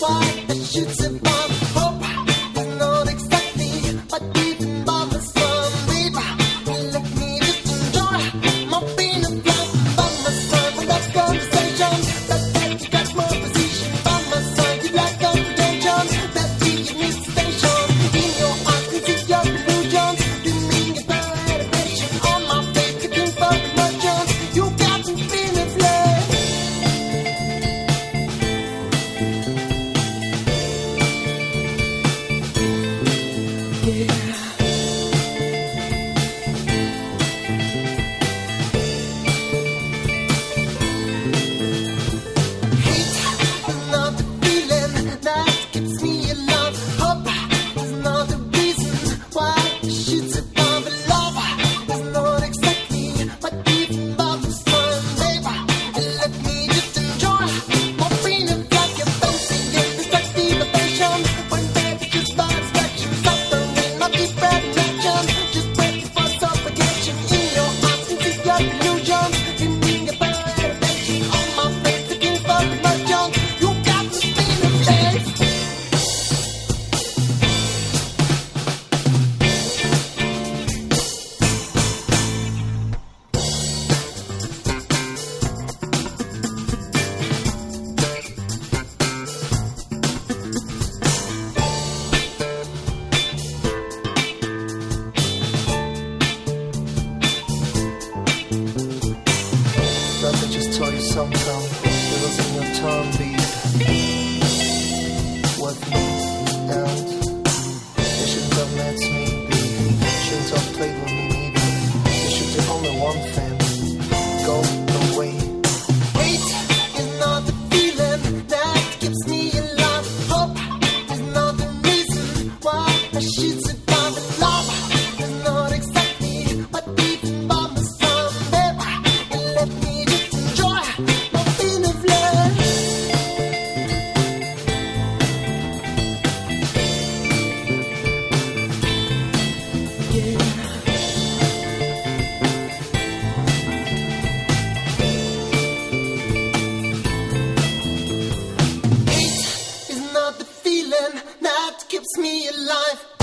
Why I should survive? guitar lead with me? And they should have let me be. Shouldn't have played with me neither they should do only one thing go. me alive.